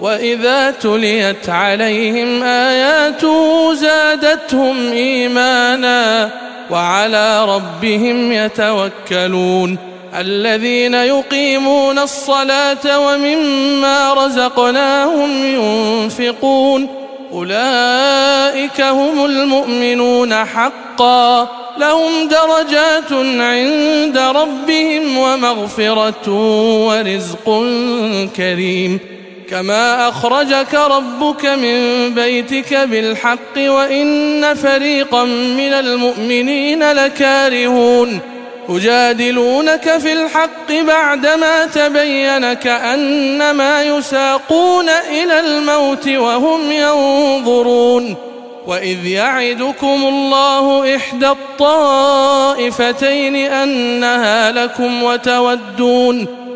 وإذا تليت عليهم اياته زادتهم إيمانا وعلى ربهم يتوكلون الذين يقيمون الصلاة ومما رزقناهم ينفقون أولئك هم المؤمنون حقا لهم درجات عند ربهم ومغفرة ورزق كريم كما اخرجك ربك من بيتك بالحق وان فريقا من المؤمنين لكارهون يجادلونك في الحق بعدما تبين كانما يساقون إلى الموت وهم ينظرون واذ يعدكم الله احدى الطائفتين انها لكم وتودون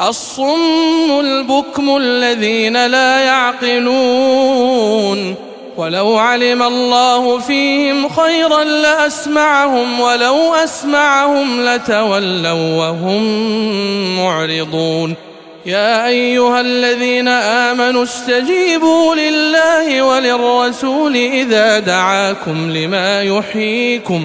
الصم البكم الذين لا يعقلون ولو علم الله فيهم خيرا لأسمعهم ولو أسمعهم لتولوا وهم معرضون يا أيها الذين آمنوا استجيبوا لله وللرسول إذا دعاكم لما يحييكم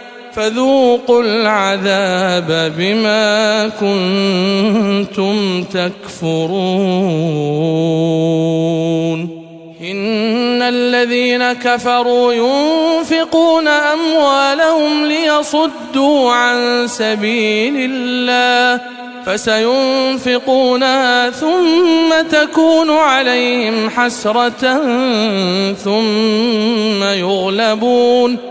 فذوقوا العذاب بما كنتم تكفرون. إن الذين كفروا ينفقون أموالهم ليصدوا عن سبيل الله فسينفقونها ثم تكون عليهم حسرة ثم يغلبون.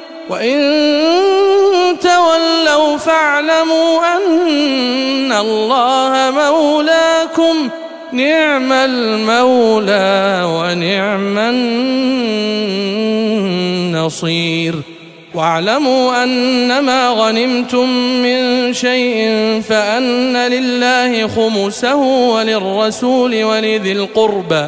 وإن تولوا فاعلموا أن الله مولاكم نعم المولى ونعم النصير. واعلموا انما غنمتم من شيء فأن لله خمسه وللرسول ولذي القربى.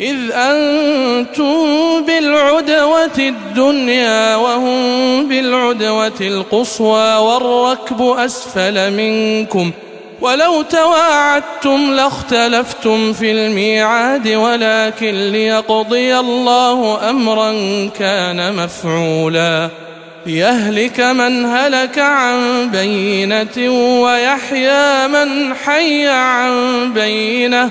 إذ أنتم بالعدوة الدنيا وهم بالعدوة القصوى والركب أسفل منكم ۖ ولو تواعدتم لاختلفتم في الميعاد ولكن ليقضي الله أمرا كان مفعولا ليهلك من هلك عن بينة ويحيى من حي عن بينة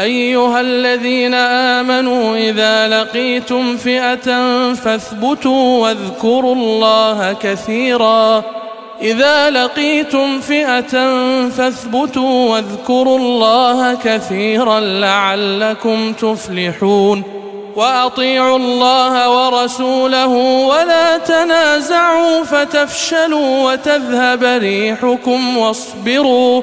أيها الذين آمنوا إذا لقيتم فئة فاثبتوا واذكروا الله كثيرا. إذا لقيتم فئة فاثبتوا واذكروا الله كثيرا لعلكم تفلحون. وأطيعوا الله ورسوله ولا تنازعوا فتفشلوا وتذهب ريحكم واصبروا.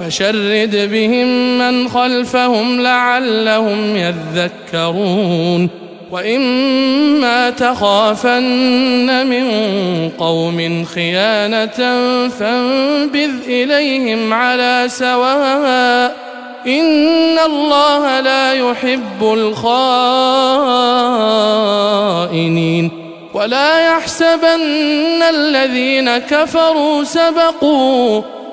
فشرد بهم من خلفهم لعلهم يذكرون. وإما تخافن من قوم خيانة فانبذ إليهم على سواء. إن الله لا يحب الخائنين. ولا يحسبن الذين كفروا سبقوا.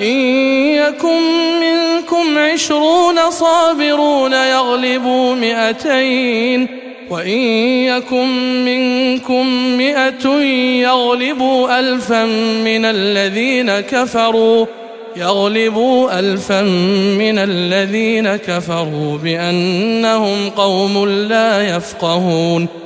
إن يكن منكم عشرون صابرون يغلبوا مئتين وإن يكن منكم مئة يغلبوا الفا من الذين كفروا يغلبوا الفا من الذين كفروا بأنهم قوم لا يفقهون.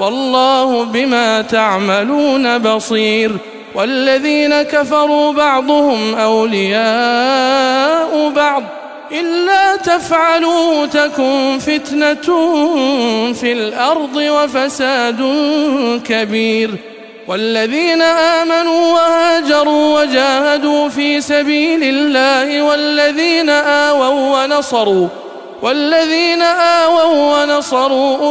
والله بما تعملون بصير والذين كفروا بعضهم أولياء بعض إلا تفعلوا تكن فتنة في الأرض وفساد كبير والذين آمنوا وهاجروا وجاهدوا في سبيل الله والذين آووا ونصروا والذين آووا ونصروا